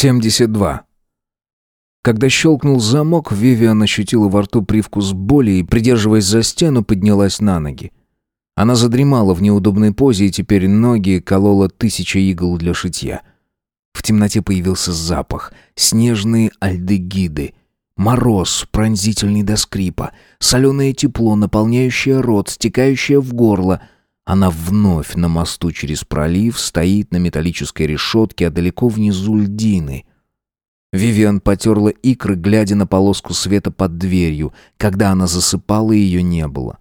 72. Когда щелкнул замок, Вивиан ощутила во рту привкус боли и, придерживаясь за стену, поднялась на ноги. Она задремала в неудобной позе, и теперь ноги колола тысяча игл для шитья. В темноте появился запах, снежные альдегиды, мороз, пронзительный до скрипа, соленое тепло, наполняющее рот, стекающее в горло — она вновь на мосту через пролив стоит на металлической решетке, а далеко внизу льдины. Вивиан потерла икры, глядя на полоску света под дверью. Когда она засыпала, ее не было.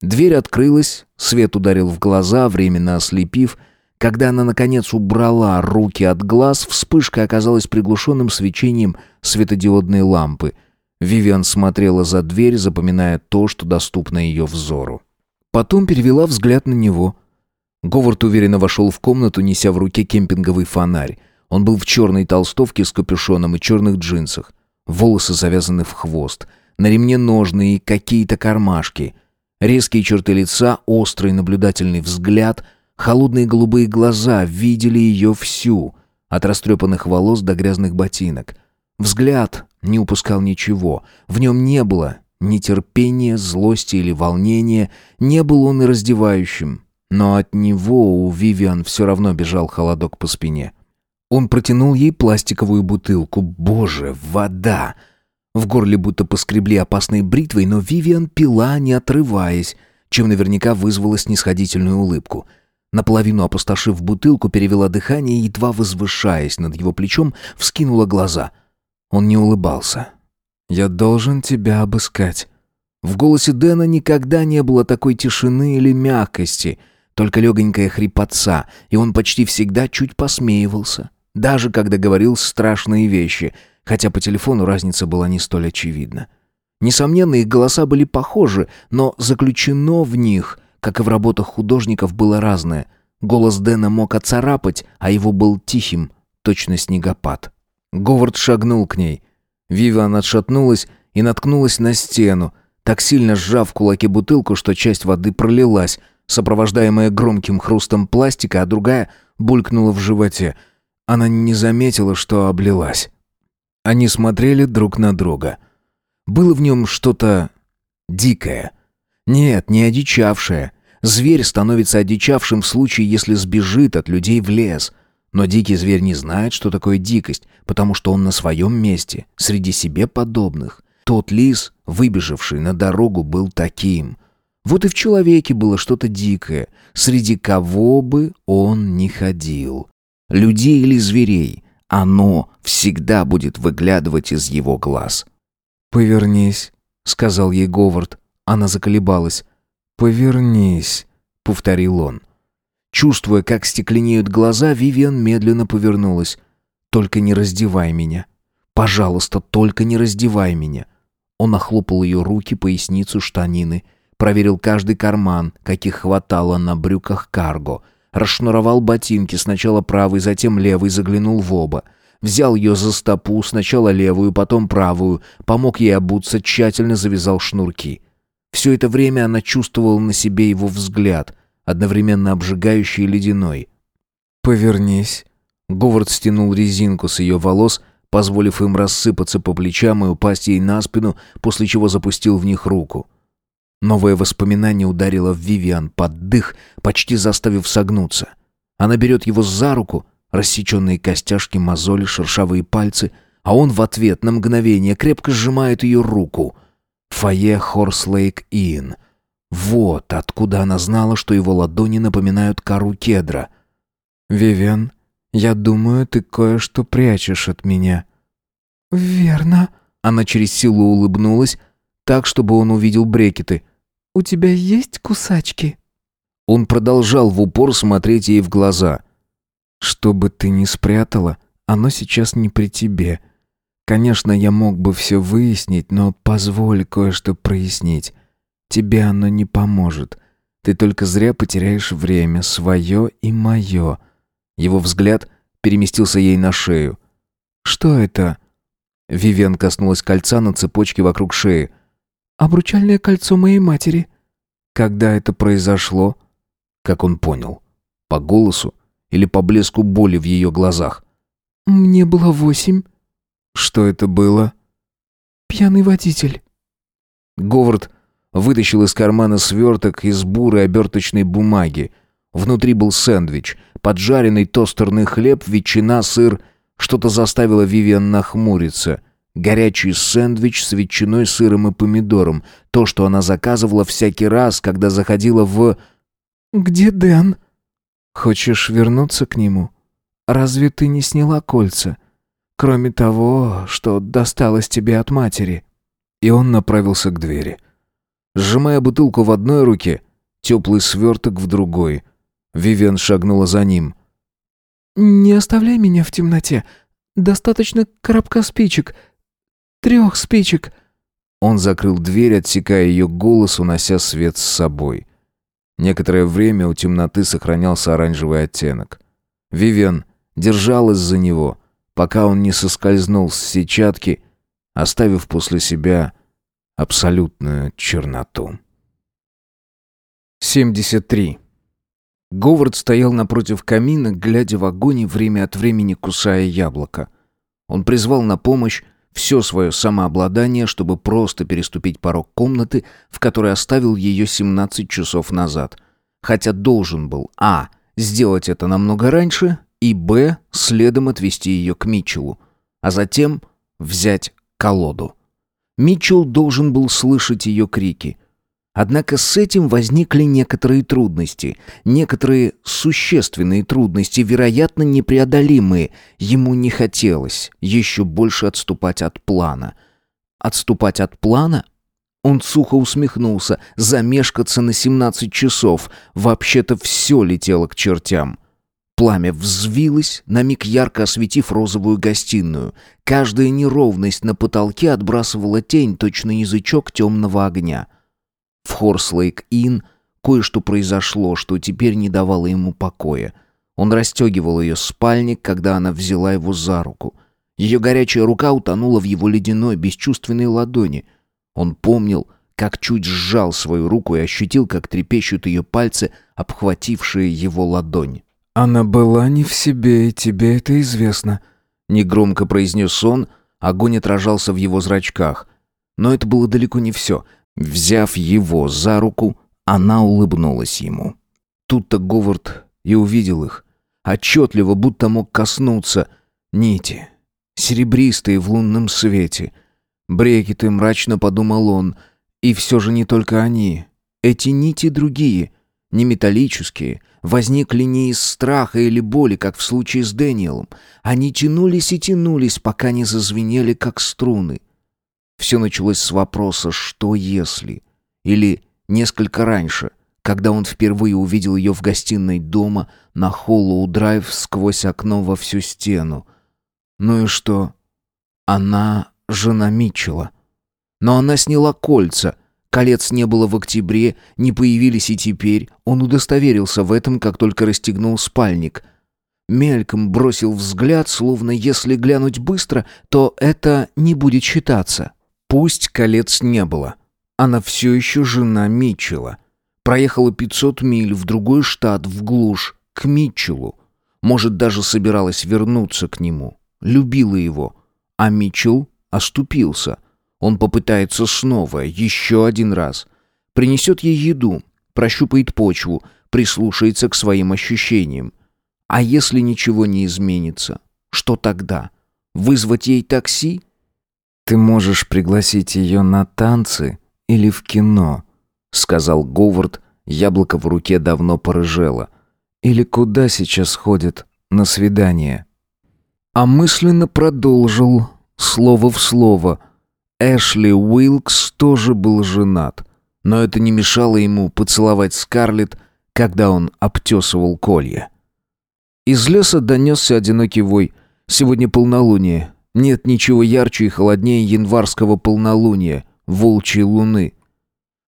Дверь открылась, свет ударил в глаза, временно ослепив. Когда она, наконец, убрала руки от глаз, вспышка оказалась приглушенным свечением светодиодной лампы. Вивиан смотрела за дверь, запоминая то, что доступно ее взору. Потом перевела взгляд на него. Говард уверенно вошел в комнату, неся в руке кемпинговый фонарь. Он был в черной толстовке с капюшоном и черных джинсах. Волосы завязаны в хвост. На ремне ножны и какие-то кармашки. Резкие черты лица, острый наблюдательный взгляд, холодные голубые глаза видели ее всю, от растрепанных волос до грязных ботинок. Взгляд не упускал ничего. В нем не было ни терпения, злости или волнения, не был он и раздевающим. Но от него у Вивиан все равно бежал холодок по спине. Он протянул ей пластиковую бутылку. Боже, вода! В горле будто поскребли опасной бритвой, но Вивиан пила, не отрываясь, чем наверняка вызвала снисходительную улыбку. Наполовину опустошив бутылку, перевела дыхание и, едва возвышаясь над его плечом, вскинула глаза. Он не улыбался. «Я должен тебя обыскать». В голосе Дэна никогда не было такой тишины или мягкости, только легонькая хрипотца, и он почти всегда чуть посмеивался, даже когда говорил страшные вещи, хотя по телефону разница была не столь очевидна. Несомненно, их голоса были похожи, но заключено в них, как и в работах художников, было разное. Голос Дэна мог оцарапать, а его был тихим, точно снегопад. Говард шагнул к ней — Вивиан отшатнулась и наткнулась на стену, так сильно сжав в кулаке бутылку, что часть воды пролилась, сопровождаемая громким хрустом пластика, а другая булькнула в животе. Она не заметила, что облилась. Они смотрели друг на друга. Было в нем что-то дикое. Нет, не одичавшее. Зверь становится одичавшим в случае, если сбежит от людей в лес. Но дикий зверь не знает, что такое дикость, потому что он на своем месте, среди себе подобных. Тот лис, выбежавший на дорогу, был таким. Вот и в человеке было что-то дикое, среди кого бы он ни ходил. Людей или зверей, оно всегда будет выглядывать из его глаз. «Повернись», — сказал ей Говард. Она заколебалась. «Повернись», — повторил он. Чувствуя, как стекленеют глаза, Вивиан медленно повернулась. «Только не раздевай меня. Пожалуйста, только не раздевай меня». Он охлопал ее руки, поясницу, штанины. Проверил каждый карман, каких хватало на брюках карго. Расшнуровал ботинки, сначала правый, затем левый, заглянул в оба. Взял ее за стопу, сначала левую, потом правую. Помог ей обуться, тщательно завязал шнурки. Все это время она чувствовала на себе его взгляд одновременно обжигающий и ледяной. «Повернись». Говард стянул резинку с ее волос, позволив им рассыпаться по плечам и упасть ей на спину, после чего запустил в них руку. Новое воспоминание ударило в Вивиан под дых, почти заставив согнуться. Она берет его за руку, рассеченные костяшки, мозоли, шершавые пальцы, а он в ответ на мгновение крепко сжимает ее руку. Фойе Хорслейк Inn — вот откуда она знала, что его ладони напоминают кору кедра. «Вивен, я думаю, ты кое-что прячешь от меня». «Верно». Она через силу улыбнулась, так, чтобы он увидел брекеты. «У тебя есть кусачки?» Он продолжал в упор смотреть ей в глаза. «Что бы ты ни спрятала, оно сейчас не при тебе. Конечно, я мог бы все выяснить, но позволь кое-что прояснить. Тебе оно не поможет. Ты только зря потеряешь время, свое и мое». Его взгляд переместился ей на шею. «Что это?» Вивен коснулась кольца на цепочке вокруг шеи. «Обручальное кольцо моей матери». «Когда это произошло?» Как он понял. По голосу или по блеску боли в ее глазах? Мне было восемь. Что это было? Пьяный водитель. Говард вытащил из кармана сверток из бурой оберточной бумаги. Внутри был сэндвич, поджаренный тостерный хлеб, ветчина, сыр. Что-то заставило Вивиан нахмуриться. Горячий сэндвич с ветчиной, сыром и помидором. То, что она заказывала всякий раз, когда заходила в... «Где Дэн?» «Хочешь вернуться к нему? Разве ты не сняла кольца? Кроме того, что досталось тебе от матери». И он направился к двери. Сжимая бутылку в одной руке, теплый сверток в другой. Вивиан шагнула за ним. «Не оставляй меня в темноте. Достаточно коробка спичек. Трех спичек». Он закрыл дверь, отсекая ее голос, унося свет с собой. Некоторое время у темноты сохранялся оранжевый оттенок. Вивиан держалась за него, пока он не соскользнул с сетчатки, оставив после себя абсолютную черноту. 73. Говард стоял напротив камина, глядя в огонь и время от времени кусая яблоко. Он призвал на помощь все свое самообладание, чтобы просто переступить порог комнаты, в которой оставил ее 17 часов назад. Хотя должен был а. сделать это намного раньше, и б. следом отвести ее к Митчеллу, а затем взять колоду. Митчелл должен был слышать ее крики – Однако с этим возникли некоторые трудности, некоторые существенные трудности, вероятно, непреодолимые. Ему не хотелось еще больше отступать от плана. Отступать от плана? Он сухо усмехнулся, замешкаться на 17 часов. Вообще-то все летело к чертям. Пламя взвилось, на миг ярко осветив розовую гостиную. Каждая неровность на потолке отбрасывала тень, точно язычок темного огня. В Хорслейк-Инн кое-что произошло, что теперь не давало ему покоя. Он расстегивал ее спальник, когда она взяла его за руку. Ее горячая рука утонула в его ледяной, бесчувственной ладони. Он помнил, как чуть сжал свою руку и ощутил, как трепещут ее пальцы, обхватившие его ладонь. «Она была не в себе, и тебе это известно», — негромко произнес он, огонь отражался в его зрачках. Но это было далеко не все — Взяв его за руку, она улыбнулась ему. Тут-то Говард и увидел их. Отчетливо, будто мог коснуться. Нити. Серебристые в лунном свете. Брекеты, мрачно подумал он. И все же не только они. Эти нити другие. Не металлические. Возникли не из страха или боли, как в случае с Дэниелом. Они тянулись и тянулись, пока не зазвенели, как струны. Все началось с вопроса «что если?» Или несколько раньше, когда он впервые увидел ее в гостиной дома на Холлоу-драйв сквозь окно во всю стену. Ну и что? Она жена Митчелла. Но она сняла кольца. Колец не было в октябре, не появились и теперь. Он удостоверился в этом, как только расстегнул спальник. Мельком бросил взгляд, словно если глянуть быстро, то это не будет считаться. Пусть колец не было. Она все еще жена Митчелла. Проехала 500 миль в другой штат, в глушь, к Митчеллу. Может, даже собиралась вернуться к нему. Любила его. А Митчелл оступился. Он попытается снова, еще один раз. Принесет ей еду, прощупает почву, прислушается к своим ощущениям. А если ничего не изменится, что тогда? Вызвать ей такси? «Ты можешь пригласить ее на танцы или в кино», — сказал Говард. Яблоко в руке давно порыжело. «Или куда сейчас ходят на свидание?» А мысленно продолжил, слово в слово. Эшли Уилкс тоже был женат, но это не мешало ему поцеловать Скарлетт, когда он обтесывал колья. Из леса донесся одинокий вой. Сегодня полнолуние, нет ничего ярче и холоднее январского полнолуния, волчьей луны.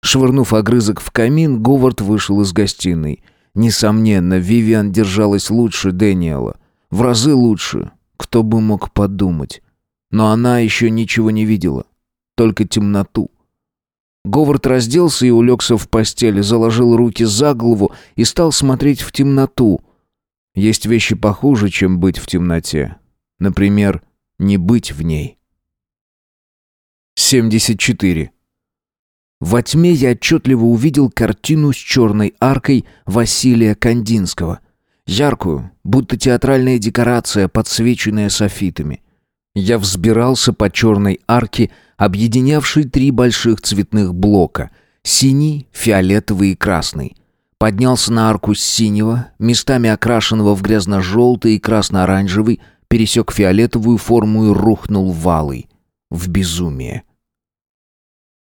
Швырнув огрызок в камин, Говард вышел из гостиной. Несомненно, Вивиан держалась лучше Дэниела. В разы лучше. Кто бы мог подумать. Но она еще ничего не видела. Только темноту. Говард разделся и улегся в постели, заложил руки за голову и стал смотреть в темноту. Есть вещи похуже, чем быть в темноте. Например, не быть в ней. 74. Во тьме я отчетливо увидел картину с черной аркой Василия Кандинского. Яркую, будто театральная декорация, подсвеченная софитами. Я взбирался по черной арке, объединявшей три больших цветных блока — синий, фиолетовый и красный. Поднялся на арку синего, местами окрашенного в грязно-желтый и красно-оранжевый, пересек фиолетовую форму и рухнул валой. В безумие.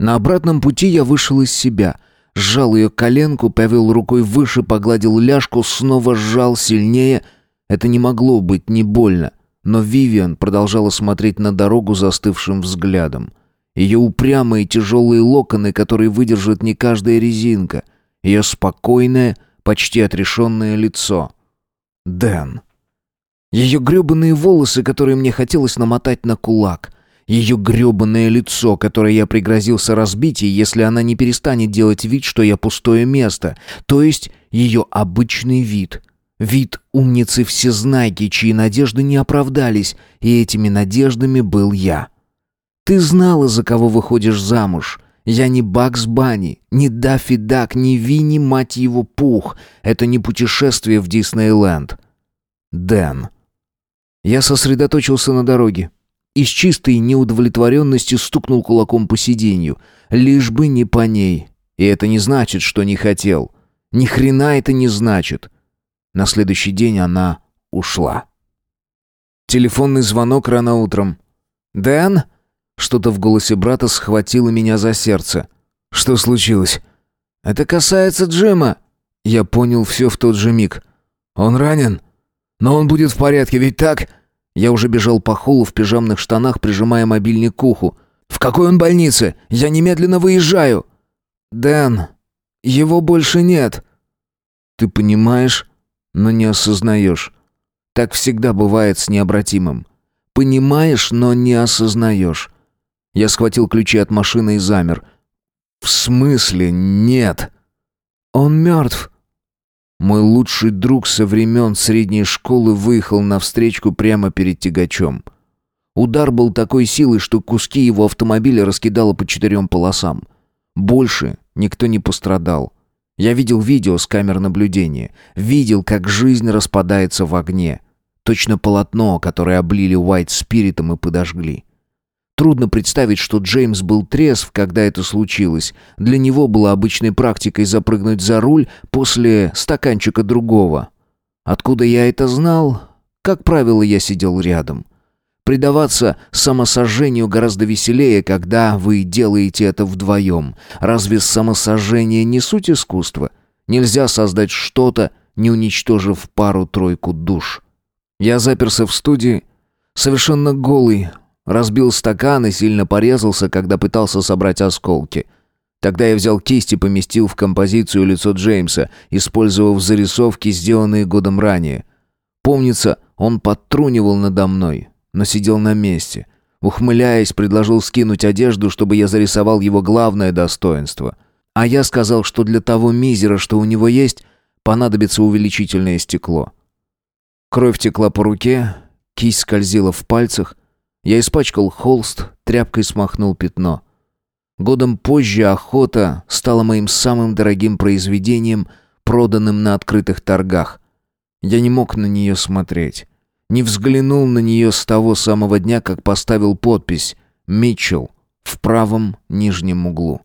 На обратном пути я вышел из себя, сжал ее коленку, повел рукой выше, погладил ляжку, снова сжал сильнее. Это не могло быть не больно, но Вивиан продолжала смотреть на дорогу застывшим взглядом. Ее упрямые тяжелые локоны, которые выдержит не каждая резинка — ее спокойное, почти отрешенное лицо. Дэн. Ее гребаные волосы, которые мне хотелось намотать на кулак. Ее гребаное лицо, которое я пригрозился разбить, если она не перестанет делать вид, что я пустое место. То есть ее обычный вид. Вид умницы-всезнайки, чьи надежды не оправдались, и этими надеждами был я. Ты знала, за кого выходишь замуж. Я не Бакс Банни, не Даффи Дак, не Винни, мать его, Пух. Это не путешествие в Диснейленд. Дэн. Я сосредоточился на дороге. И с чистой неудовлетворенностью стукнул кулаком по сиденью. Лишь бы не по ней. И это не значит, что не хотел. Ни хрена это не значит. На следующий день она ушла. Телефонный звонок рано утром. «Дэн?» Что-то в голосе брата схватило меня за сердце. «Что случилось?» «Это касается Джима». Я понял все в тот же миг. «Он ранен? Но он будет в порядке, ведь так?» Я уже бежал по холлу в пижамных штанах, прижимая мобильник к уху. «В какой он больнице? Я немедленно выезжаю!» «Дэн, его больше нет!» «Ты понимаешь, но не осознаешь. Так всегда бывает с необратимым. Понимаешь, но не осознаешь. Я схватил ключи от машины и замер. «В смысле нет?» «Он мертв». Мой лучший друг со времен средней школы выехал на встречку прямо перед тягачом. Удар был такой силой, что куски его автомобиля раскидало по четырем полосам. Больше никто не пострадал. Я видел видео с камер наблюдения. Видел, как жизнь распадается в огне. Точно полотно, которое облили Уайт спиритом и подожгли. Трудно представить, что Джеймс был трезв, когда это случилось. Для него было обычной практикой запрыгнуть за руль после стаканчика другого. Откуда я это знал? Как правило, я сидел рядом. Предаваться самосожжению гораздо веселее, когда вы делаете это вдвоем. Разве самосожжение не суть искусства? Нельзя создать что-то, не уничтожив пару-тройку душ. Я заперся в студии, совершенно голый, Разбил стакан и сильно порезался, когда пытался собрать осколки. Тогда я взял кисть и поместил в композицию лицо Джеймса, использовав зарисовки, сделанные годом ранее. Помнится, он подтрунивал надо мной, но сидел на месте. Ухмыляясь, предложил скинуть одежду, чтобы я зарисовал его главное достоинство. А я сказал, что для того мизера, что у него есть, понадобится увеличительное стекло. Кровь текла по руке, кисть скользила в пальцах, я испачкал холст, тряпкой смахнул пятно. Годом позже охота стала моим самым дорогим произведением, проданным на открытых торгах. Я не мог на нее смотреть. Не взглянул на нее с того самого дня, как поставил подпись «Митчелл» в правом нижнем углу.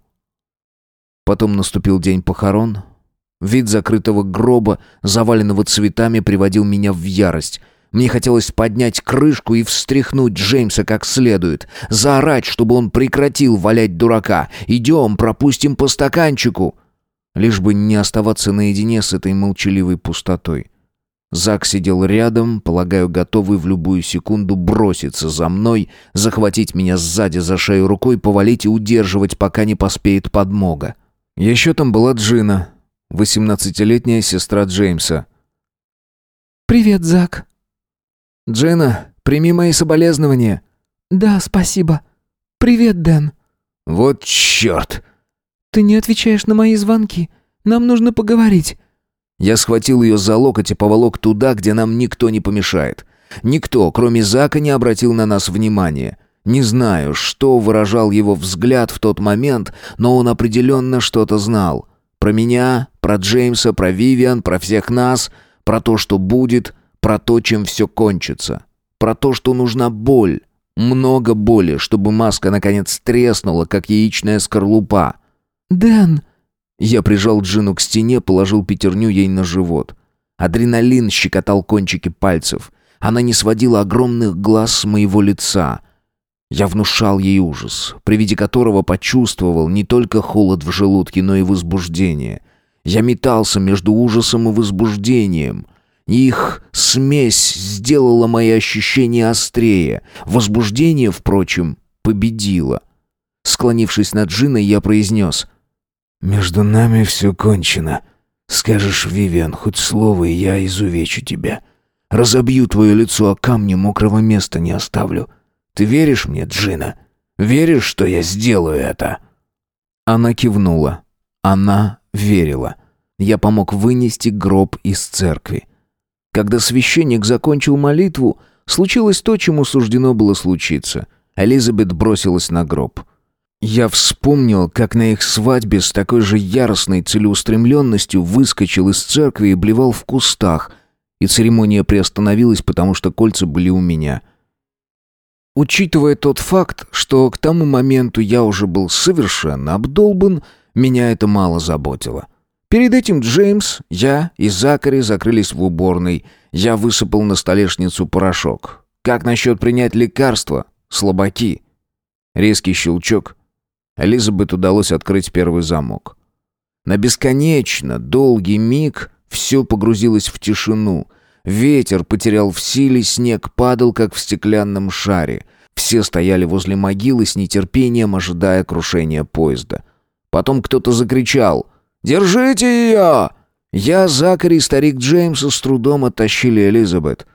Потом наступил день похорон. Вид закрытого гроба, заваленного цветами, приводил меня в ярость — мне хотелось поднять крышку и встряхнуть Джеймса как следует, заорать, чтобы он прекратил валять дурака. «Идем, пропустим по стаканчику!» Лишь бы не оставаться наедине с этой молчаливой пустотой. Зак сидел рядом, полагаю, готовый в любую секунду броситься за мной, захватить меня сзади за шею рукой, повалить и удерживать, пока не поспеет подмога. Еще там была Джина, восемнадцатилетняя сестра Джеймса. «Привет, Зак», «Джина, прими мои соболезнования». «Да, спасибо. Привет, Дэн». «Вот черт!» «Ты не отвечаешь на мои звонки. Нам нужно поговорить». Я схватил ее за локоть и поволок туда, где нам никто не помешает. Никто, кроме Зака, не обратил на нас внимания. Не знаю, что выражал его взгляд в тот момент, но он определенно что-то знал. Про меня, про Джеймса, про Вивиан, про всех нас, про то, что будет, про то, чем все кончится. Про то, что нужна боль. Много боли, чтобы маска наконец треснула, как яичная скорлупа. «Дэн!» Я прижал Джину к стене, положил пятерню ей на живот. Адреналин щекотал кончики пальцев. Она не сводила огромных глаз с моего лица. Я внушал ей ужас, при виде которого почувствовал не только холод в желудке, но и возбуждение. Я метался между ужасом и возбуждением. Их смесь сделала мои ощущения острее. Возбуждение, впрочем, победило. Склонившись над Джиной, я произнес «Между нами все кончено. Скажешь, Вивиан, хоть слово, и я изувечу тебя. Разобью твое лицо, а камни мокрого места не оставлю. Ты веришь мне, Джина? Веришь, что я сделаю это?» Она кивнула. Она верила. Я помог вынести гроб из церкви. Когда священник закончил молитву, случилось то, чему суждено было случиться. Элизабет бросилась на гроб. Я вспомнил, как на их свадьбе с такой же яростной целеустремленностью выскочил из церкви и блевал в кустах, и церемония приостановилась, потому что кольца были у меня. Учитывая тот факт, что к тому моменту я уже был совершенно обдолбан, меня это мало заботило. Перед этим Джеймс, я и Закари закрылись в уборной. Я высыпал на столешницу порошок. «Как насчет принять лекарство? Слабаки?» Резкий щелчок — Элизабет удалось открыть первый замок. На бесконечно долгий миг все погрузилось в тишину. Ветер потерял в силе, снег падал, как в стеклянном шаре. Все стояли возле могилы с нетерпением, ожидая крушения поезда. Потом кто-то закричал «Держите ее!» Я, Закари и старик Джеймса с трудом оттащили Элизабет.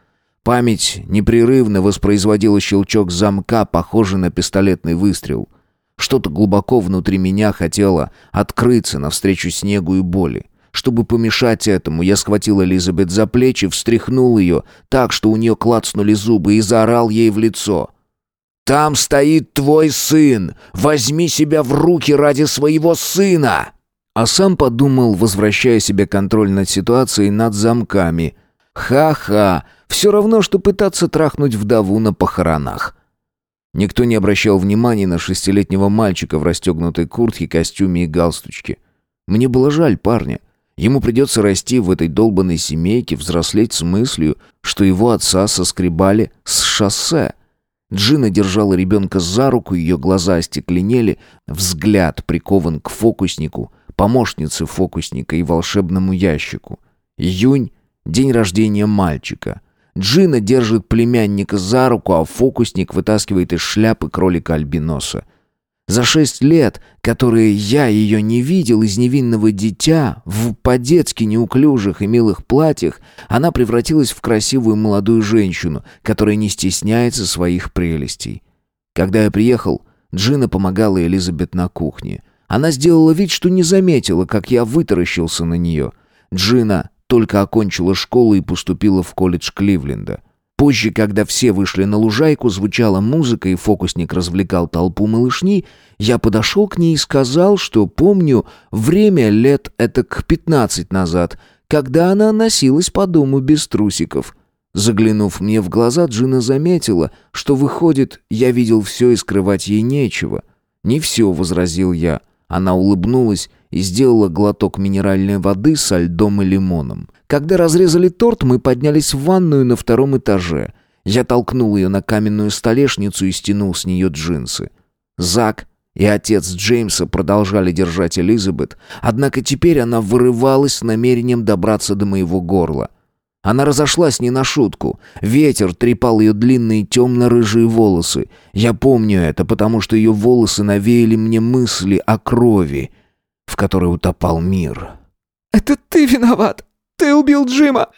Память непрерывно воспроизводила щелчок замка, похожий на пистолетный выстрел. Что-то глубоко внутри меня хотело открыться навстречу снегу и боли. Чтобы помешать этому, я схватил Элизабет за плечи, встряхнул ее так, что у нее клацнули зубы, и заорал ей в лицо. «Там стоит твой сын! Возьми себя в руки ради своего сына!» А сам подумал, возвращая себе контроль над ситуацией, над замками. «Ха-ха! Все равно, что пытаться трахнуть вдову на похоронах!» Никто не обращал внимания на шестилетнего мальчика в расстегнутой куртке, костюме и галстучке. Мне было жаль парня. Ему придется расти в этой долбанной семейке, взрослеть с мыслью, что его отца соскребали с шоссе. Джина держала ребенка за руку, ее глаза остекленели, взгляд прикован к фокуснику, помощнице фокусника и волшебному ящику. Июнь — день рождения мальчика. Джина держит племянника за руку, а фокусник вытаскивает из шляпы кролика-альбиноса. За шесть лет, которые я ее не видел из невинного дитя, в по-детски неуклюжих и милых платьях, она превратилась в красивую молодую женщину, которая не стесняется своих прелестей. Когда я приехал, Джина помогала Элизабет на кухне. Она сделала вид, что не заметила, как я вытаращился на нее. Джина только окончила школу и поступила в колледж Кливленда. Позже, когда все вышли на лужайку, звучала музыка и фокусник развлекал толпу малышней, я подошел к ней и сказал, что помню время лет это к пятнадцать назад, когда она носилась по дому без трусиков. Заглянув мне в глаза, Джина заметила, что, выходит, я видел все и скрывать ей нечего. «Не все», — возразил я. Она улыбнулась и сделала глоток минеральной воды со льдом и лимоном. Когда разрезали торт, мы поднялись в ванную на втором этаже. Я толкнул ее на каменную столешницу и стянул с нее джинсы. Зак и отец Джеймса продолжали держать Элизабет, однако теперь она вырывалась с намерением добраться до моего горла. Она разошлась не на шутку. Ветер трепал ее длинные темно-рыжие волосы. Я помню это, потому что ее волосы навеяли мне мысли о крови — в которой утопал мир. «Это ты виноват! Ты убил Джима!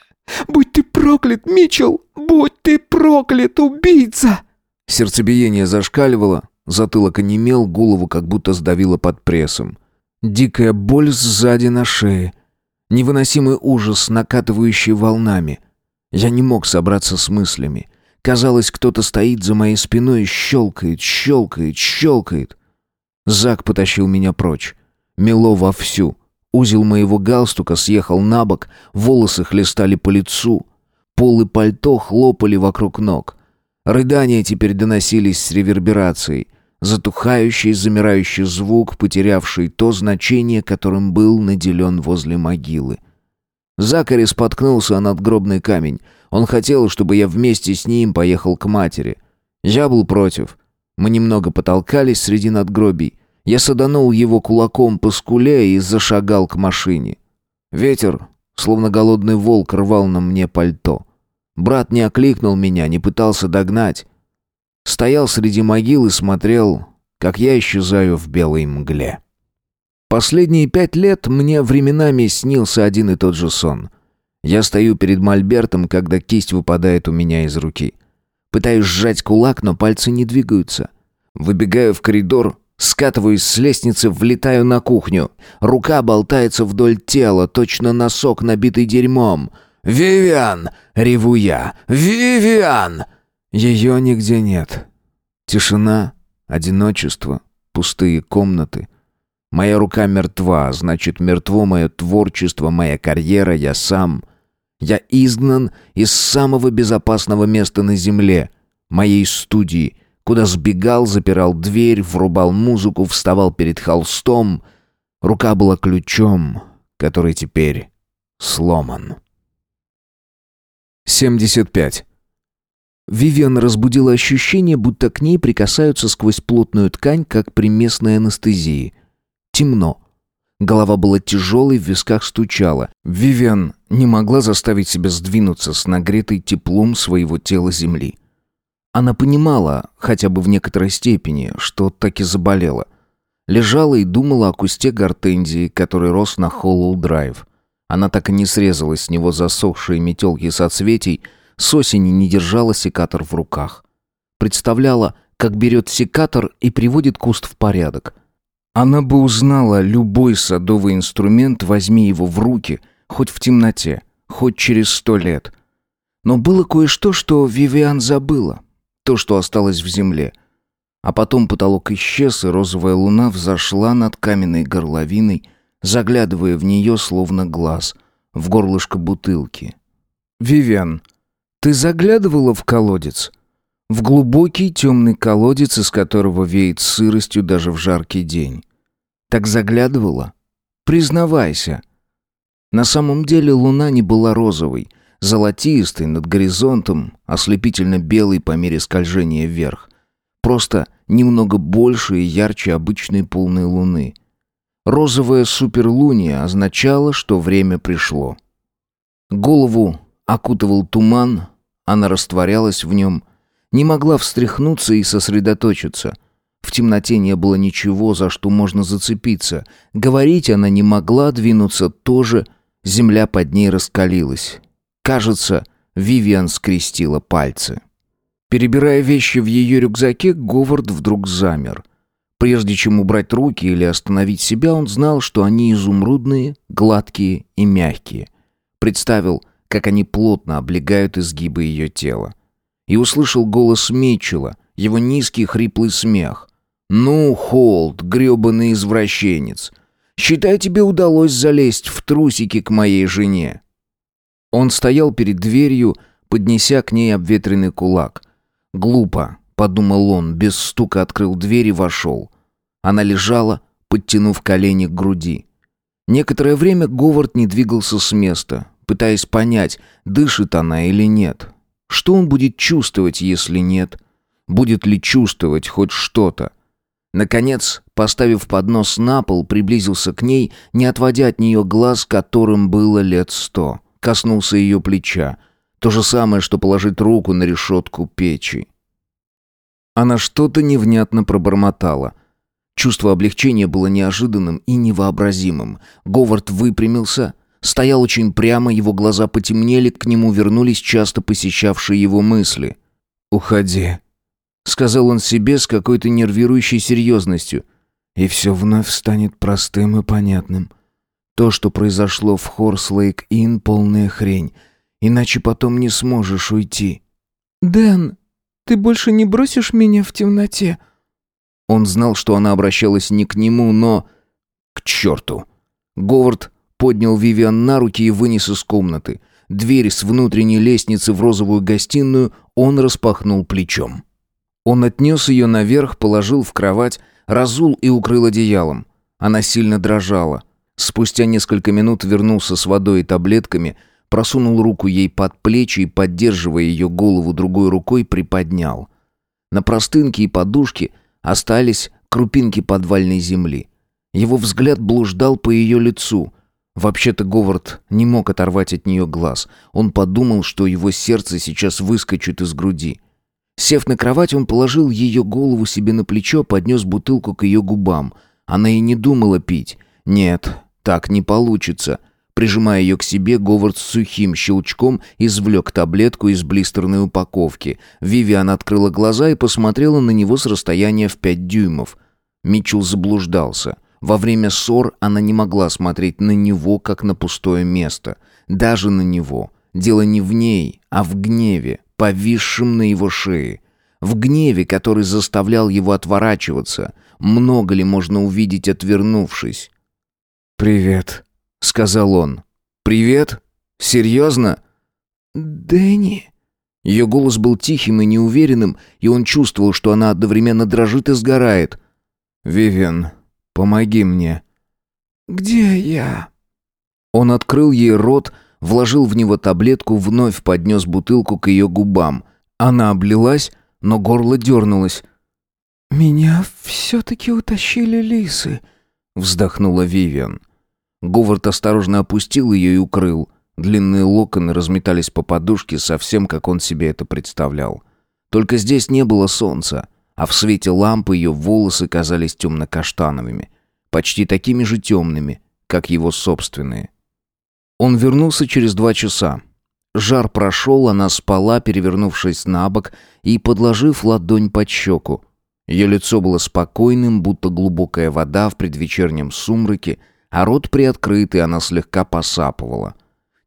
Будь ты проклят, Митчелл! Будь ты проклят, убийца!» Сердцебиение зашкаливало, затылок онемел, голову как будто сдавило под прессом. Дикая боль сзади на шее. Невыносимый ужас, накатывающий волнами. Я не мог собраться с мыслями. Казалось, кто-то стоит за моей спиной и щелкает, щелкает, щелкает. Зак потащил меня прочь. Мело вовсю. Узел моего галстука съехал на бок, волосы хлестали по лицу. Полы пальто хлопали вокруг ног. Рыдания теперь доносились с реверберацией. Затухающий, замирающий звук, потерявший то значение, которым был наделен возле могилы. Закари споткнулся о надгробный камень. Он хотел, чтобы я вместе с ним поехал к матери. Я был против. Мы немного потолкались среди надгробий. Я саданул его кулаком по скуле и зашагал к машине. Ветер, словно голодный волк, рвал на мне пальто. Брат не окликнул меня, не пытался догнать. Стоял среди могил и смотрел, как я исчезаю в белой мгле. Последние пять лет мне временами снился один и тот же сон. Я стою перед мольбертом, когда кисть выпадает у меня из руки. Пытаюсь сжать кулак, но пальцы не двигаются. Выбегаю в коридор, Скатываюсь с лестницы, влетаю на кухню. Рука болтается вдоль тела, точно носок, набитый дерьмом. «Вивиан!» — реву я. «Вивиан!» Ее нигде нет. Тишина, одиночество, пустые комнаты. Моя рука мертва, значит, мертво мое творчество, моя карьера, я сам. Я изгнан из самого безопасного места на земле, моей студии — куда сбегал, запирал дверь, врубал музыку, вставал перед холстом. Рука была ключом, который теперь сломан. 75. Вивиан разбудила ощущение, будто к ней прикасаются сквозь плотную ткань, как при местной анестезии. Темно. Голова была тяжелой, в висках стучала. Вивиан не могла заставить себя сдвинуться с нагретой теплом своего тела земли. Она понимала, хотя бы в некоторой степени, что так и заболела. Лежала и думала о кусте гортензии, который рос на Холлоу-драйв. Она так и не срезала с него засохшие метелки соцветий, с осени не держала секатор в руках. Представляла, как берет секатор и приводит куст в порядок. Она бы узнала любой садовый инструмент, возьми его в руки, хоть в темноте, хоть через сто лет. Но было кое-что, что Вивиан забыла то, что осталось в земле. А потом потолок исчез, и розовая луна взошла над каменной горловиной, заглядывая в нее словно глаз, в горлышко бутылки. «Вивиан, ты заглядывала в колодец?» В глубокий темный колодец, из которого веет сыростью даже в жаркий день. Так заглядывала? Признавайся. На самом деле луна не была розовой, золотистый над горизонтом, ослепительно белый по мере скольжения вверх. Просто немного больше и ярче обычной полной луны. Розовая суперлуния означала, что время пришло. Голову окутывал туман, она растворялась в нем, не могла встряхнуться и сосредоточиться. В темноте не было ничего, за что можно зацепиться. Говорить она не могла, двинуться тоже. Земля под ней раскалилась. Кажется, Вивиан скрестила пальцы. Перебирая вещи в ее рюкзаке, Говард вдруг замер. Прежде чем убрать руки или остановить себя, он знал, что они изумрудные, гладкие и мягкие. Представил, как они плотно облегают изгибы ее тела. И услышал голос Митчелла, его низкий хриплый смех. «Ну, Холд, грёбаный извращенец, считай, тебе удалось залезть в трусики к моей жене». Он стоял перед дверью, поднеся к ней обветренный кулак. «Глупо», — подумал он, без стука открыл дверь и вошел. Она лежала, подтянув колени к груди. Некоторое время Говард не двигался с места, пытаясь понять, дышит она или нет. Что он будет чувствовать, если нет? Будет ли чувствовать хоть что-то? Наконец, поставив поднос на пол, приблизился к ней, не отводя от нее глаз, которым было лет сто коснулся ее плеча. То же самое, что положить руку на решетку печи. Она что-то невнятно пробормотала. Чувство облегчения было неожиданным и невообразимым. Говард выпрямился, стоял очень прямо, его глаза потемнели, к нему вернулись часто посещавшие его мысли. «Уходи», — сказал он себе с какой-то нервирующей серьезностью, «и все вновь станет простым и понятным. То, что произошло в Хорслейк-Инн, полная хрень. иначе потом не сможешь уйти». «Дэн, ты больше не бросишь меня в темноте?» Он знал, что она обращалась не к нему, но... К черту! Говард поднял Вивиан на руки и вынес из комнаты. Дверь с внутренней лестницы в розовую гостиную он распахнул плечом. Он отнес ее наверх, положил в кровать, разул и укрыл одеялом. Она сильно дрожала. Спустя несколько минут вернулся с водой и таблетками, просунул руку ей под плечи и, поддерживая ее голову другой рукой, приподнял. На простынке и подушке остались крупинки подвальной земли. Его взгляд блуждал по ее лицу. Вообще-то Говард не мог оторвать от нее глаз. Он подумал, что его сердце сейчас выскочит из груди. Сев на кровать, он положил ее голову себе на плечо, поднес бутылку к ее губам. Она и не думала пить. Нет, так не получится. Прижимая ее к себе, Говард с сухим щелчком извлек таблетку из блистерной упаковки. Вивиан открыла глаза и посмотрела на него с расстояния в пять дюймов. Митчелл заблуждался. Во время ссор она не могла смотреть на него, как на пустое место. Даже на него. Дело не в ней, а в гневе, повисшем на его шее. В гневе, который заставлял его отворачиваться. Много ли можно увидеть, отвернувшись? «Привет», — сказал он. «Привет? Серьезно?» «Дэнни...» Ее голос был тихим и неуверенным, и он чувствовал, что она одновременно дрожит и сгорает. «Вивен, помоги мне». «Где я?» Он открыл ей рот, вложил в него таблетку, вновь поднес бутылку к ее губам. Она облилась, но горло дернулось. «Меня все-таки утащили лисы», — вздохнула Вивиан. Говард осторожно опустил ее и укрыл. Длинные локоны разметались по подушке, совсем как он себе это представлял. Только здесь не было солнца, а в свете лампы ее волосы казались темно-каштановыми, почти такими же темными, как его собственные. Он вернулся через два часа. Жар прошел, она спала, перевернувшись на бок и подложив ладонь под щеку. Ее лицо было спокойным, будто глубокая вода в предвечернем сумраке, а рот приоткрыт, и она слегка посапывала.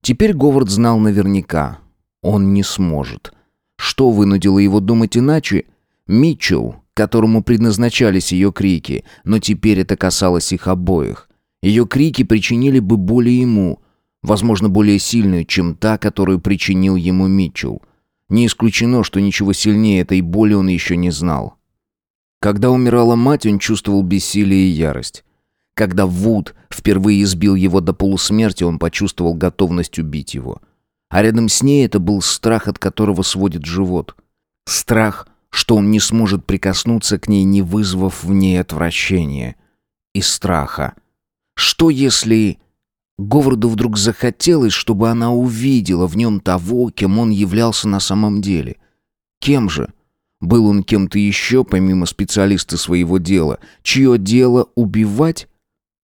Теперь Говард знал наверняка. Он не сможет. Что вынудило его думать иначе? Митчелл, которому предназначались ее крики, но теперь это касалось их обоих. Ее крики причинили бы боль ему, возможно, более сильную, чем та, которую причинил ему Митчелл. Не исключено, что ничего сильнее этой боли он еще не знал. Когда умирала мать, он чувствовал бессилие и ярость. Когда Вуд впервые избил его до полусмерти, он почувствовал готовность убить его. А рядом с ней это был страх, от которого сводит живот. Страх, что он не сможет прикоснуться к ней, не вызвав в ней отвращения. И страха. Что если... Говарду вдруг захотелось, чтобы она увидела в нем того, кем он являлся на самом деле. Кем же? Был он кем-то еще, помимо специалиста своего дела, чье дело убивать?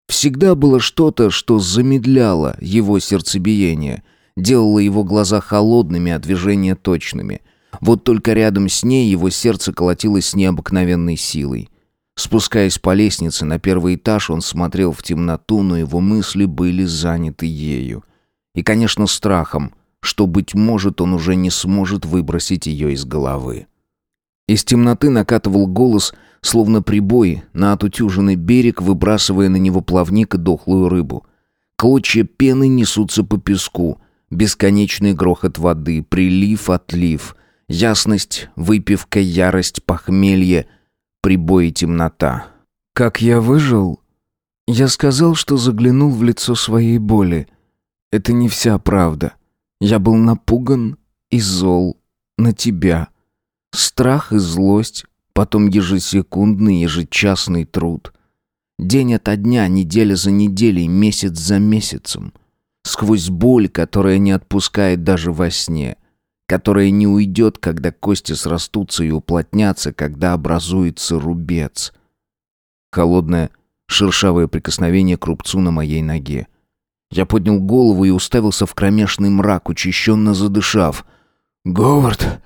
Всегда было что-то, что замедляло его сердцебиение, делало его глаза холодными, а движения точными. Вот только рядом с ней его сердце колотилось с необыкновенной силой. Спускаясь по лестнице на первый этаж, он смотрел в темноту, но его мысли были заняты ею. И, конечно, страхом, что, быть может, он уже не сможет выбросить ее из головы. Из темноты накатывал голос, словно прибой, на отутюженный берег, выбрасывая на него плавник и дохлую рыбу. Клочья пены несутся по песку, бесконечный грохот воды, прилив, отлив, ясность, выпивка, ярость, похмелье, прибой и темнота. Как я выжил? Я сказал, что заглянул в лицо своей боли. Это не вся правда. Я был напуган и зол на тебя. Страх и злость, потом ежесекундный, ежечасный труд. День ото дня, неделя за неделей, месяц за месяцем. Сквозь боль, которая не отпускает даже во сне, которая не уйдет, когда кости срастутся и уплотнятся, когда образуется рубец. Холодное, шершавое прикосновение к рубцу на моей ноге. Я поднял голову и уставился в кромешный мрак, учащенно задышав. «Говард!»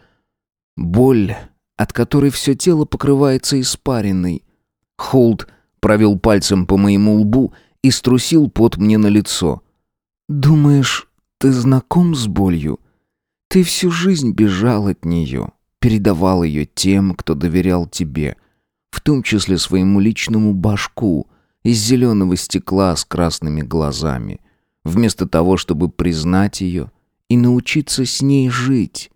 Боль, от которой все тело покрывается испариной. Холд провел пальцем по моему лбу и струсил пот мне на лицо. «Думаешь, ты знаком с болью?» Ты всю жизнь бежал от нее, передавал ее тем, кто доверял тебе, в том числе своему личному башку из зеленого стекла с красными глазами, вместо того, чтобы признать ее и научиться с ней жить.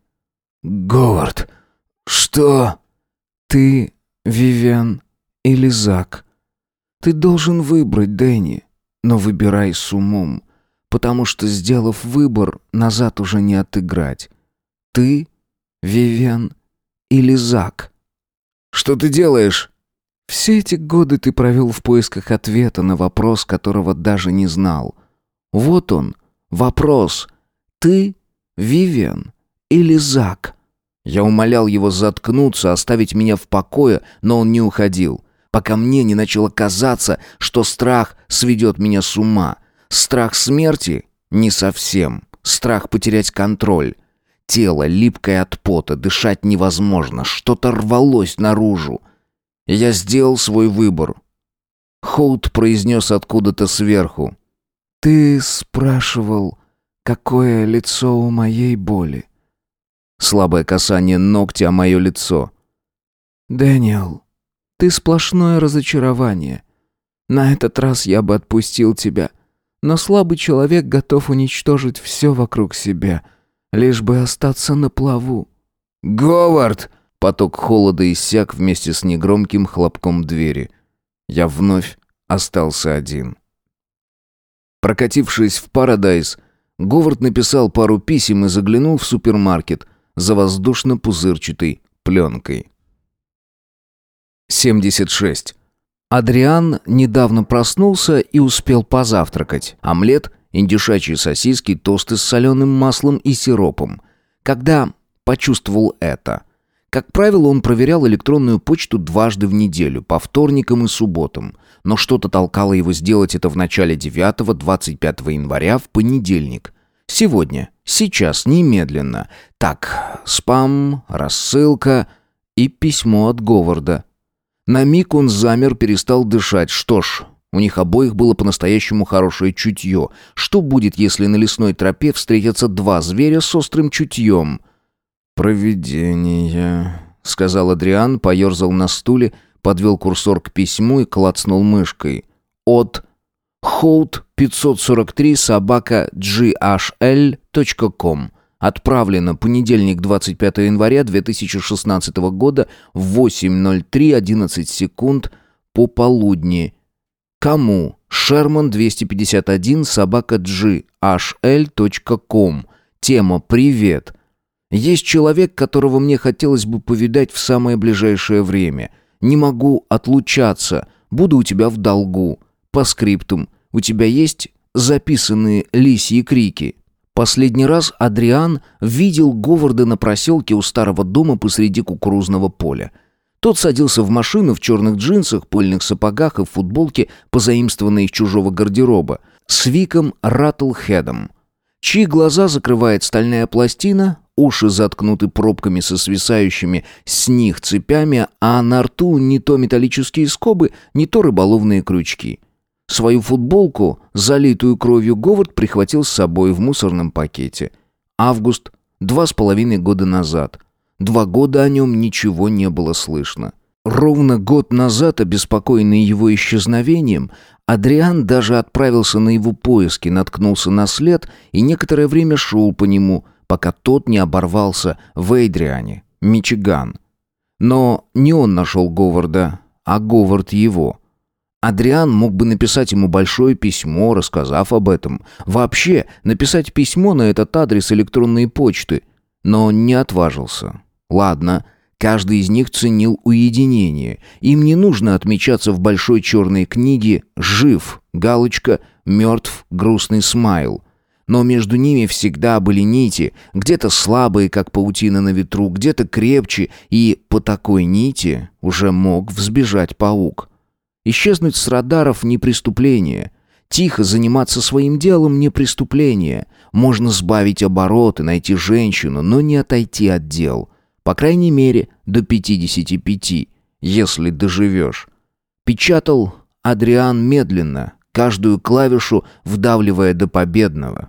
«Говард, что?» «Ты, Вивиан или Зак. Ты должен выбрать, Дэнни, но выбирай с умом, потому что, сделав выбор, назад уже не отыграть. Ты, Вивиан или Зак?» «Что ты делаешь?» «Все эти годы ты провел в поисках ответа на вопрос, которого даже не знал. Вот он, вопрос. Ты, Вивиан или Зак?» Я умолял его заткнуться, оставить меня в покое, но он не уходил, пока мне не начало казаться, что страх сведет меня с ума. Страх смерти? Не совсем. Страх потерять контроль. Тело липкое от пота, дышать невозможно, что-то рвалось наружу. Я сделал свой выбор. Хоут произнес откуда-то сверху. «Ты спрашивал, какое лицо у моей боли?» Слабое касание ногтя о мое лицо. «Дэниел, ты сплошное разочарование. На этот раз я бы отпустил тебя, но слабый человек готов уничтожить все вокруг себя, лишь бы остаться на плаву». «Говард!» Поток холода иссяк вместе с негромким хлопком двери. Я вновь остался один. Прокатившись в Парадайз, Говард написал пару писем и заглянул в супермаркет – за воздушно-пузырчатой пленкой. 76. Адриан недавно проснулся и успел позавтракать. Омлет, индюшачьи сосиски, тосты с соленым маслом и сиропом. Когда почувствовал это? Как правило, он проверял электронную почту дважды в неделю, по вторникам и субботам. Но что-то толкало его сделать это в начале 9-25 января в понедельник. Сегодня, сейчас, немедленно. Так, спам, рассылка и письмо от Говарда. На миг он замер, перестал дышать. Что ж, у них обоих было по-настоящему хорошее чутье. Что будет, если на лесной тропе встретятся два зверя с острым чутьем? «Провидение», — сказал Адриан, поерзал на стуле, подвел курсор к письму и клацнул мышкой. «От Хоут 543 собака ghl.com. Отправлено понедельник 25 января 2016 года в 8.03 11 секунд пополудни. Кому? Шерман 251 собака ghl.com. Тема «Привет». Есть человек, которого мне хотелось бы повидать в самое ближайшее время. Не могу отлучаться. Буду у тебя в долгу. По скриптум. У тебя есть записанные лисьи крики?» Последний раз Адриан видел Говарда на проселке у старого дома посреди кукурузного поля. Тот садился в машину в черных джинсах, пыльных сапогах и в футболке, позаимствованной из чужого гардероба, с Виком Раттлхедом, чьи глаза закрывает стальная пластина, уши заткнуты пробками со свисающими с них цепями, а на рту не то металлические скобы, не то рыболовные крючки. Свою футболку, залитую кровью Говард, прихватил с собой в мусорном пакете. Август, два с половиной года назад. Два года о нем ничего не было слышно. Ровно год назад, обеспокоенный его исчезновением, Адриан даже отправился на его поиски, наткнулся на след и некоторое время шел по нему, пока тот не оборвался в Эйдриане, Мичиган. Но не он нашел Говарда, а Говард его – Адриан мог бы написать ему большое письмо, рассказав об этом. Вообще, написать письмо на этот адрес электронной почты. Но он не отважился. Ладно, каждый из них ценил уединение. Им не нужно отмечаться в большой черной книге «Жив», галочка «Мертв», грустный смайл. Но между ними всегда были нити, где-то слабые, как паутина на ветру, где-то крепче, и по такой нити уже мог взбежать паук. Исчезнуть с радаров не преступление. Тихо заниматься своим делом не преступление. Можно сбавить обороты, найти женщину, но не отойти от дел. По крайней мере, до 55, если доживешь. Печатал Адриан медленно, каждую клавишу вдавливая до победного.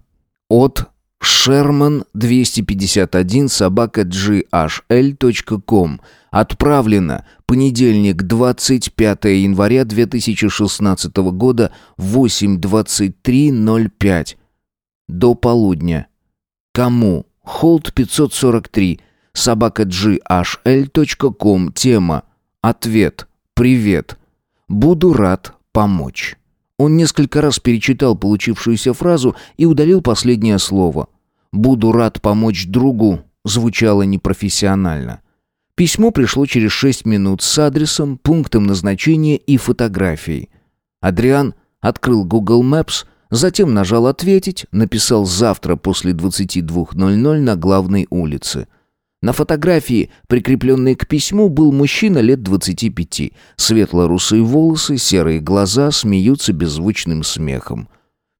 От Sherman 251 собака ghl.com. Отправлено понедельник, 25 января 2016 года, 8.23.05. До полудня. Кому? Холд 543. Собака ghl.com. Тема. Ответ. Привет. Буду рад помочь. Он несколько раз перечитал получившуюся фразу и удалил последнее слово. «Буду рад помочь другу» звучало непрофессионально. Письмо пришло через шесть минут с адресом, пунктом назначения и фотографией. Адриан открыл Google Maps, затем нажал «Ответить», написал «Завтра после 22.00 на главной улице». На фотографии, прикрепленной к письму, был мужчина лет 25. Светло-русые волосы, серые глаза смеются беззвучным смехом.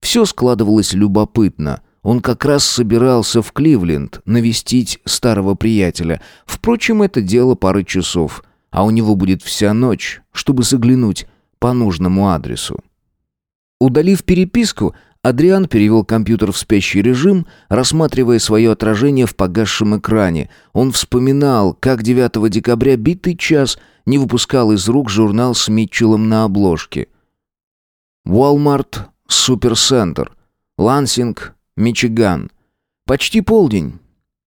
Все складывалось любопытно. Он как раз собирался в Кливленд навестить старого приятеля. Впрочем, это дело пары часов, а у него будет вся ночь, чтобы заглянуть по нужному адресу. Удалив переписку, Адриан перевел компьютер в спящий режим, рассматривая свое отражение в погасшем экране. Он вспоминал, как 9 декабря битый час не выпускал из рук журнал с Митчеллом на обложке. Walmart Суперцентр, Лансинг, Мичиган. Почти полдень.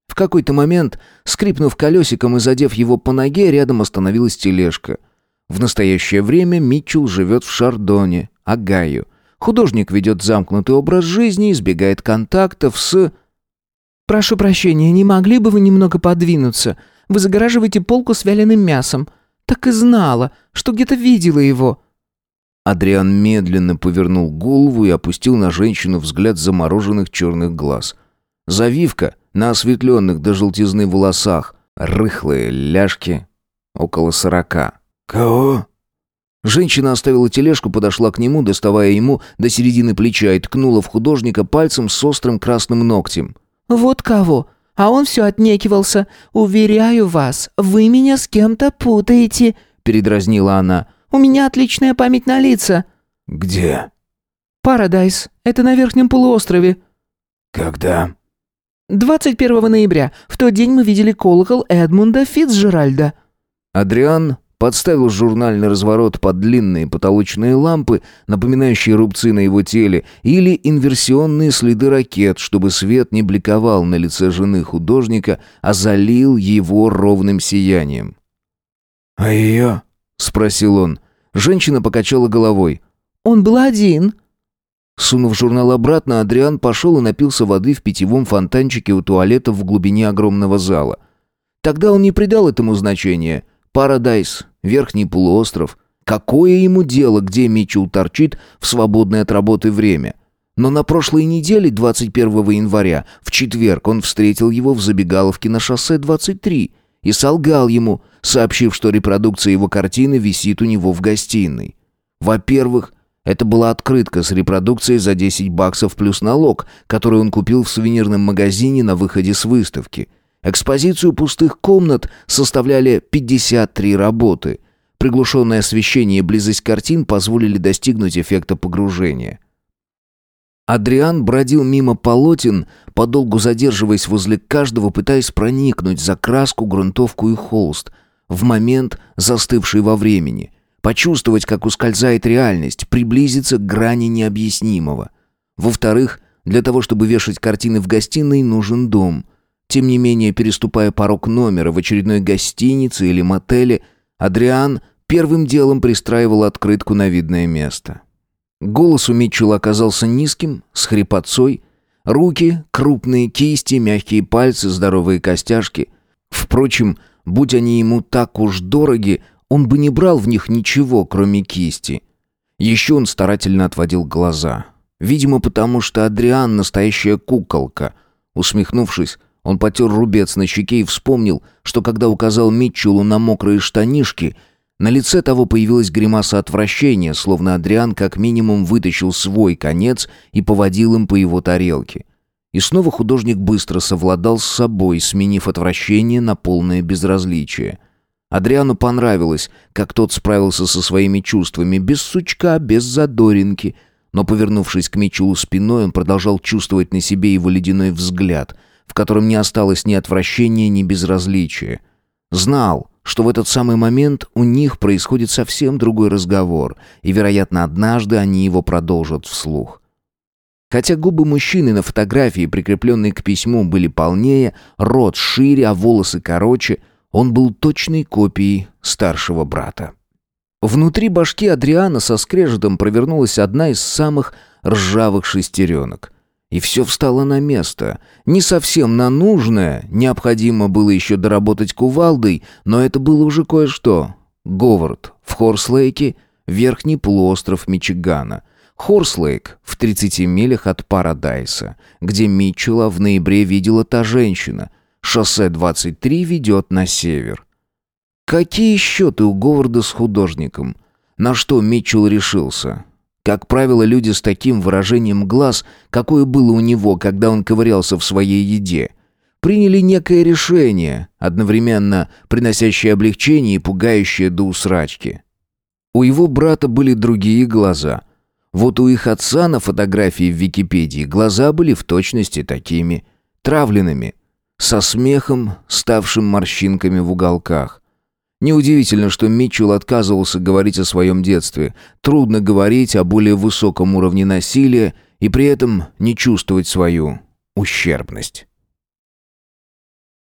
В какой-то момент, скрипнув колесиком и задев его по ноге, рядом остановилась тележка. В настоящее время Митчелл живет в Шардоне, Огайо. Художник ведет замкнутый образ жизни, избегает контактов с... «Прошу прощения, не могли бы вы немного подвинуться? Вы загораживаете полку с вяленым мясом. Так и знала, что где-то видела его». Адриан медленно повернул голову и опустил на женщину взгляд замороженных черных глаз. Завивка на осветленных до желтизны волосах, рыхлые ляжки, около сорока. «Кого?» Женщина оставила тележку, подошла к нему, доставая ему до середины плеча и ткнула в художника пальцем с острым красным ногтем. «Вот кого? А он все отнекивался. Уверяю вас, вы меня с кем-то путаете», — передразнила она. «У меня отличная память на лица». «Где?» «Парадайз. Это на Верхнем полуострове». «Когда?» «21 ноября. В тот день мы видели колокол Эдмунда Фицджеральда». Адриан подставил журнальный разворот под длинные потолочные лампы, напоминающие рубцы на его теле, или инверсионные следы ракет, чтобы свет не бликовал на лице жены художника, а залил его ровным сиянием. «А ее?» — спросил он. Женщина покачала головой. «Он был один». Сунув журнал обратно, Адриан пошел и напился воды в питьевом фонтанчике у туалета в глубине огромного зала. Тогда он не придал этому значения. Парадайз, Верхний полуостров. Какое ему дело, где Митчелл торчит в свободное от работы время? Но на прошлой неделе, 21 января, в четверг, он встретил его в забегаловке на шоссе 23 и солгал ему, сообщив, что репродукция его картины висит у него в гостиной. Во-первых, это была открытка с репродукцией за 10 баксов плюс налог, которую он купил в сувенирном магазине на выходе с выставки – Экспозицию пустых комнат составляли 53 работы. Приглушенное освещение и близость картин позволили достигнуть эффекта погружения. Адриан бродил мимо полотен, подолгу задерживаясь возле каждого, пытаясь проникнуть за краску, грунтовку и холст, в момент, застывший во времени, почувствовать, как ускользает реальность, приблизиться к грани необъяснимого. Во-вторых, для того, чтобы вешать картины в гостиной, нужен дом. Тем не менее, переступая порог номера в очередной гостинице или мотеле, Адриан первым делом пристраивал открытку на видное место. Голос у Митчелла оказался низким, с хрипотцой. Руки, крупные кисти, мягкие пальцы, здоровые костяшки. Впрочем, будь они ему так уж дороги, он бы не брал в них ничего, кроме кисти. Еще он старательно отводил глаза. Видимо, потому что Адриан настоящая куколка. Усмехнувшись, он потер рубец на щеке и вспомнил, что когда указал Митчеллу на мокрые штанишки, на лице того появилась гримаса отвращения, словно Адриан как минимум вытащил свой конец и поводил им по его тарелке. И снова художник быстро совладал с собой, сменив отвращение на полное безразличие. Адриану понравилось, как тот справился со своими чувствами, без сучка, без задоринки. но, повернувшись к Митчеллу спиной, он продолжал чувствовать на себе его ледяной взгляд, в котором не осталось ни отвращения, ни безразличия. Знал, что в этот самый момент у них происходит совсем другой разговор, и, вероятно, однажды они его продолжат вслух. Хотя губы мужчины на фотографии, прикрепленной к письму, были полнее, рот шире, а волосы короче, он был точной копией старшего брата. Внутри башки Адриана со скрежетом провернулась одна из самых ржавых шестеренок. И все встало на место. Не совсем на нужное, необходимо было еще доработать кувалдой, но это было уже кое-что. Говард в Хорслейке, верхний полуостров Мичигана. Хорслейк в 30 милях от Парадайса, где Митчелла в ноябре видела та женщина. Шоссе 23 ведет на север. Какие счеты у Говарда с художником? На что Митчелл решился? Как правило, люди с таким выражением глаз, какое было у него, когда он ковырялся в своей еде, приняли некое решение, одновременно приносящее облегчение и пугающее до усрачки. У его брата были другие глаза. Вот у их отца на фотографии в Википедии глаза были в точности такими, травленными, со смехом, ставшим морщинками в уголках. Неудивительно, что Митчелл отказывался говорить о своем детстве. Трудно говорить о более высоком уровне насилия и при этом не чувствовать свою ущербность.